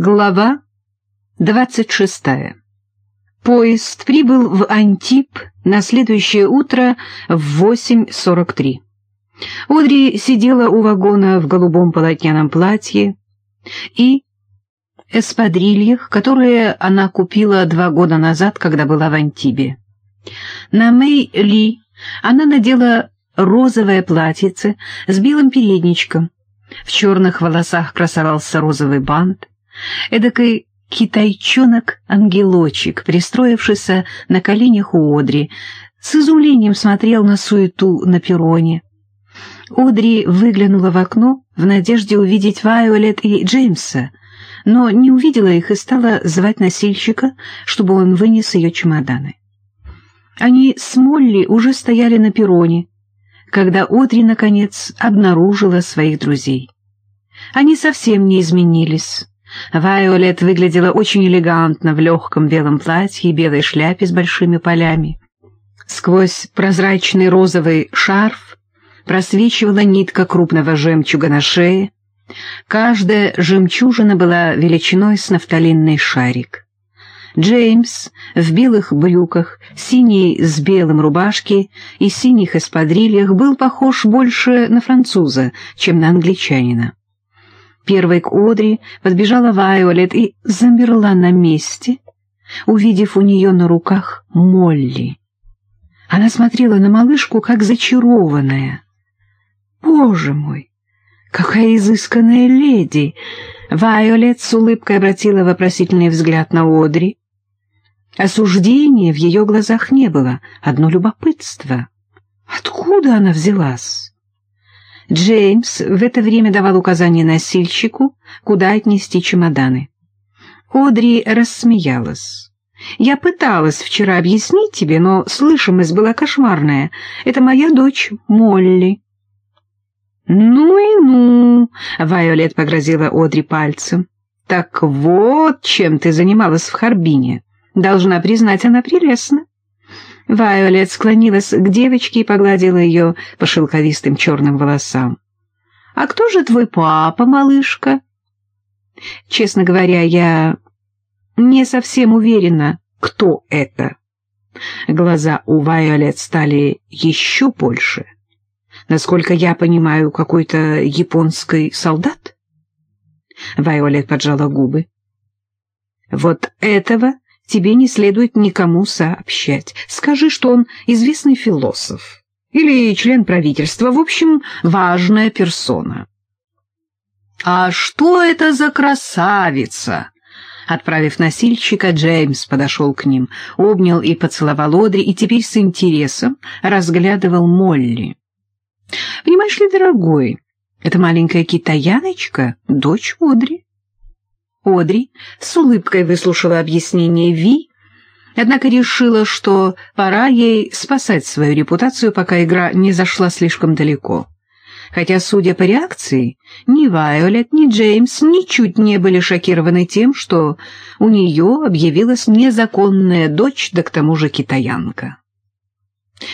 Глава 26. Поезд прибыл в Антип на следующее утро в 8.43. Одри сидела у вагона в голубом полотняном платье и эспадрильях, которые она купила два года назад, когда была в Антибе. На Мэй Ли она надела розовое платьице с белым передничком. В черных волосах красовался розовый бант. Эдакой китайчонок-ангелочек, пристроившийся на коленях у Одри, с изумлением смотрел на суету на перроне. Одри выглянула в окно в надежде увидеть Вайолет и Джеймса, но не увидела их и стала звать носильщика, чтобы он вынес ее чемоданы. Они с Молли уже стояли на перроне, когда Одри, наконец, обнаружила своих друзей. Они совсем не изменились. Вайолет выглядела очень элегантно в легком белом платье и белой шляпе с большими полями. Сквозь прозрачный розовый шарф просвечивала нитка крупного жемчуга на шее. Каждая жемчужина была величиной с нафталинный шарик. Джеймс в белых брюках, синей с белым рубашке и синих эспадрильях был похож больше на француза, чем на англичанина. Первой к Одри подбежала Вайолет и замерла на месте, увидев у нее на руках Молли. Она смотрела на малышку, как зачарованная. «Боже мой, какая изысканная леди!» Вайолет с улыбкой обратила вопросительный взгляд на Одри. Осуждения в ее глазах не было, одно любопытство. Откуда она взялась? Джеймс в это время давал указание носильщику, куда отнести чемоданы. Одри рассмеялась. «Я пыталась вчера объяснить тебе, но слышимость была кошмарная. Это моя дочь Молли». «Ну и ну!» — Вайолет погрозила Одри пальцем. «Так вот, чем ты занималась в Харбине. Должна признать, она прелестна». Вайолет склонилась к девочке и погладила ее по шелковистым черным волосам. «А кто же твой папа, малышка?» «Честно говоря, я не совсем уверена, кто это». Глаза у Вайолет стали еще больше. «Насколько я понимаю, какой-то японский солдат?» Вайолет поджала губы. «Вот этого тебе не следует никому сообщать. Скажи, что он известный философ или член правительства, в общем, важная персона. «А что это за красавица?» Отправив носильщика, Джеймс подошел к ним, обнял и поцеловал Одри, и теперь с интересом разглядывал Молли. «Понимаешь ли, дорогой, эта маленькая китаяночка — дочь Одри. Одри с улыбкой выслушала объяснение Ви, однако решила, что пора ей спасать свою репутацию, пока игра не зашла слишком далеко. Хотя, судя по реакции, ни Вайолет, ни Джеймс ничуть не были шокированы тем, что у нее объявилась незаконная дочь, да к тому же китаянка.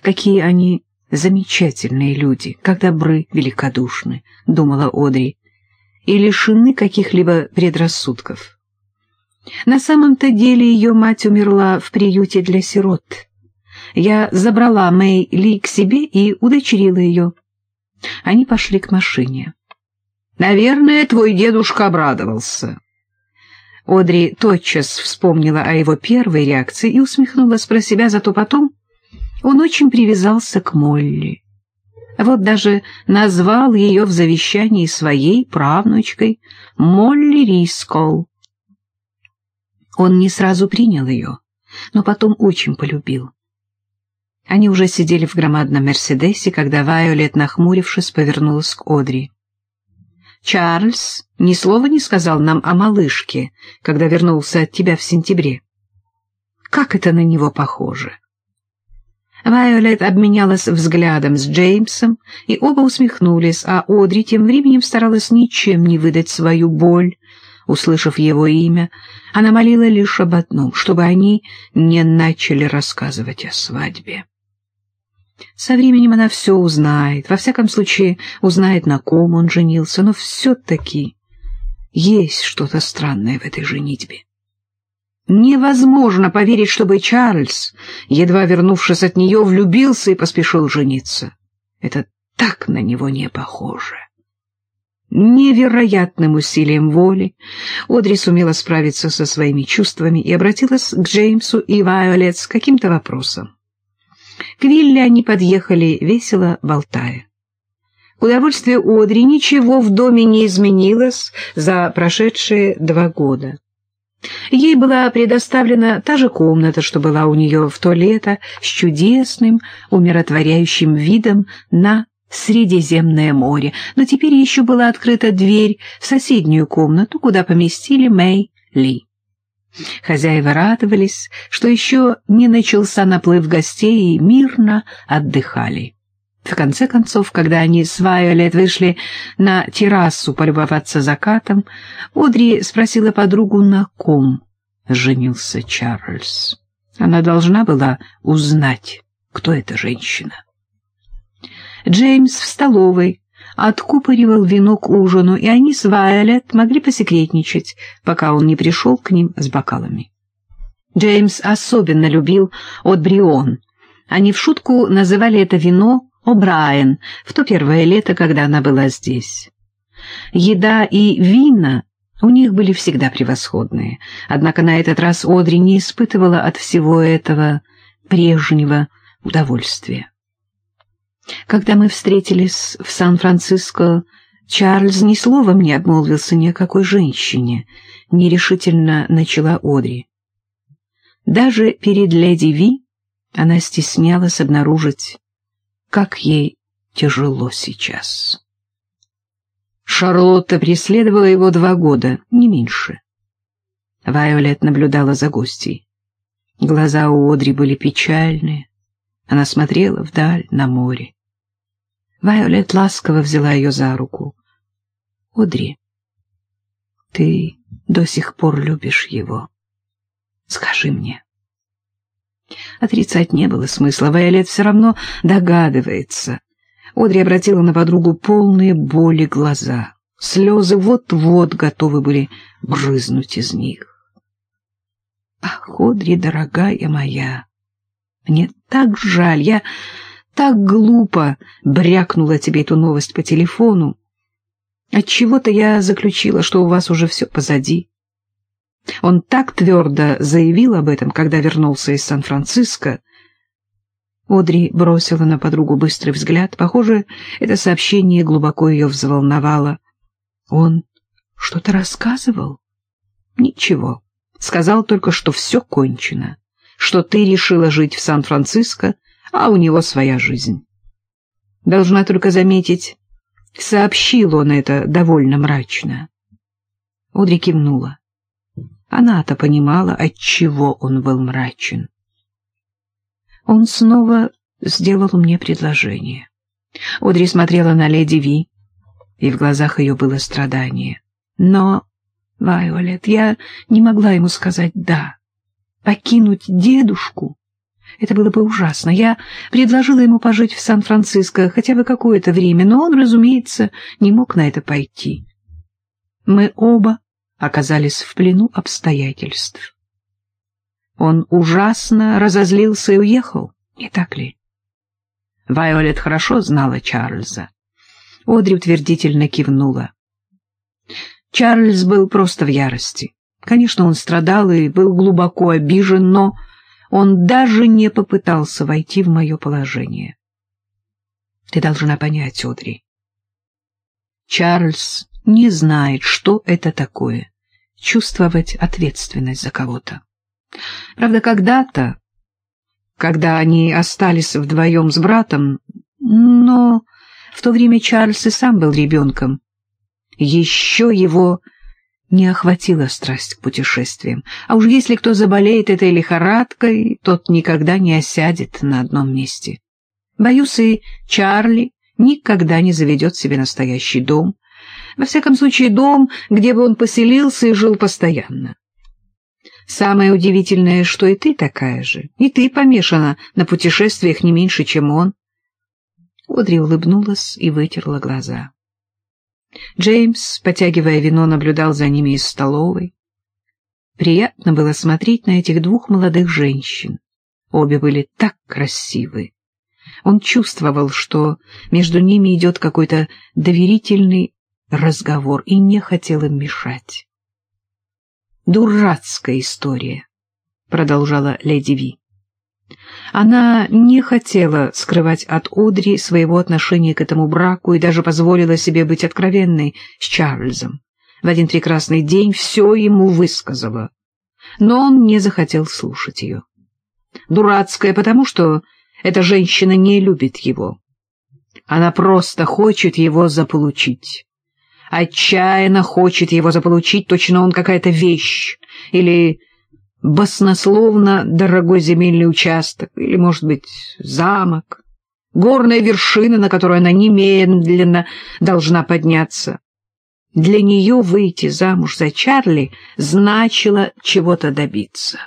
Какие они замечательные люди, как добры, великодушны, — думала Одри, и лишены каких-либо предрассудков. На самом-то деле ее мать умерла в приюте для сирот. Я забрала Мэй Ли к себе и удочерила ее. Они пошли к машине. «Наверное, твой дедушка обрадовался». Одри тотчас вспомнила о его первой реакции и усмехнулась про себя, зато потом он очень привязался к Молли. Вот даже назвал ее в завещании своей правнучкой Молли Рискол. Он не сразу принял ее, но потом очень полюбил. Они уже сидели в громадном Мерседесе, когда Вайолет, нахмурившись, повернулась к Одри. «Чарльз ни слова не сказал нам о малышке, когда вернулся от тебя в сентябре. Как это на него похоже?» Вайолет обменялась взглядом с Джеймсом, и оба усмехнулись, а Одри тем временем старалась ничем не выдать свою боль. Услышав его имя, она молила лишь об одном, чтобы они не начали рассказывать о свадьбе. Со временем она все узнает, во всяком случае узнает, на ком он женился, но все-таки Есть что-то странное в этой женитьбе. Невозможно поверить, чтобы Чарльз, едва вернувшись от нее, влюбился и поспешил жениться. Это так на него не похоже. Невероятным усилием воли Одри сумела справиться со своими чувствами и обратилась к Джеймсу и Вайолет с каким-то вопросом. К Вилле они подъехали, весело болтая. К удовольствию Одри ничего в доме не изменилось за прошедшие два года. Ей была предоставлена та же комната, что была у нее в то лето, с чудесным, умиротворяющим видом на Средиземное море, но теперь еще была открыта дверь в соседнюю комнату, куда поместили Мэй Ли. Хозяева радовались, что еще не начался наплыв гостей и мирно отдыхали. В конце концов, когда они с Вайолет вышли на террасу полюбоваться закатом, Одри спросила подругу, на ком женился Чарльз. Она должна была узнать, кто эта женщина. Джеймс в столовой откупоривал вино к ужину, и они с Вайолет могли посекретничать, пока он не пришел к ним с бокалами. Джеймс особенно любил от Брион. Они в шутку называли это вино О'Брайен в то первое лето, когда она была здесь. Еда и вина у них были всегда превосходные, однако на этот раз Одри не испытывала от всего этого прежнего удовольствия. Когда мы встретились в Сан-Франциско, Чарльз ни словом не обмолвился ни о какой женщине, нерешительно начала Одри. Даже перед леди Ви она стеснялась обнаружить как ей тяжело сейчас. Шарлотта преследовала его два года, не меньше. Вайолет наблюдала за гостей. Глаза у Одри были печальные. Она смотрела вдаль, на море. Вайолет ласково взяла ее за руку. — Одри, ты до сих пор любишь его. Скажи мне. Отрицать не было смысла, Вайолет все равно догадывается. Одри обратила на подругу полные боли глаза. Слезы вот-вот готовы были брызнуть из них. Ах, Одри, дорогая моя, мне так жаль, я так глупо брякнула тебе эту новость по телефону. Отчего-то я заключила, что у вас уже все позади. Он так твердо заявил об этом, когда вернулся из Сан-Франциско. Одри бросила на подругу быстрый взгляд. Похоже, это сообщение глубоко ее взволновало. Он что-то рассказывал? Ничего. Сказал только, что все кончено, что ты решила жить в Сан-Франциско, а у него своя жизнь. Должна только заметить, сообщил он это довольно мрачно. Одри кивнула. Она-то понимала, от чего он был мрачен. Он снова сделал мне предложение. Одри смотрела на леди Ви, и в глазах ее было страдание. Но, Вайолет, я не могла ему сказать «да». Покинуть дедушку — это было бы ужасно. Я предложила ему пожить в Сан-Франциско хотя бы какое-то время, но он, разумеется, не мог на это пойти. Мы оба оказались в плену обстоятельств. Он ужасно разозлился и уехал, не так ли? Вайолет хорошо знала Чарльза. Одри утвердительно кивнула. Чарльз был просто в ярости. Конечно, он страдал и был глубоко обижен, но он даже не попытался войти в мое положение. Ты должна понять, Одри. Чарльз не знает, что это такое — чувствовать ответственность за кого-то. Правда, когда-то, когда они остались вдвоем с братом, но в то время Чарльз и сам был ребенком, еще его не охватила страсть к путешествиям. А уж если кто заболеет этой лихорадкой, тот никогда не осядет на одном месте. Боюсь, и Чарли никогда не заведет себе настоящий дом, во всяком случае, дом, где бы он поселился и жил постоянно. Самое удивительное, что и ты такая же, и ты помешана на путешествиях не меньше, чем он. Одри улыбнулась и вытерла глаза. Джеймс, потягивая вино, наблюдал за ними из столовой. Приятно было смотреть на этих двух молодых женщин. Обе были так красивы. Он чувствовал, что между ними идет какой-то доверительный разговор, и не хотел им мешать. «Дурацкая история», — продолжала леди Ви. Она не хотела скрывать от Одри своего отношения к этому браку и даже позволила себе быть откровенной с Чарльзом. В один прекрасный день все ему высказала, но он не захотел слушать ее. Дурацкая, потому что эта женщина не любит его. Она просто хочет его заполучить. Отчаянно хочет его заполучить, точно он какая-то вещь или баснословно дорогой земельный участок, или, может быть, замок, горная вершина, на которую она немедленно должна подняться. Для нее выйти замуж за Чарли значило чего-то добиться.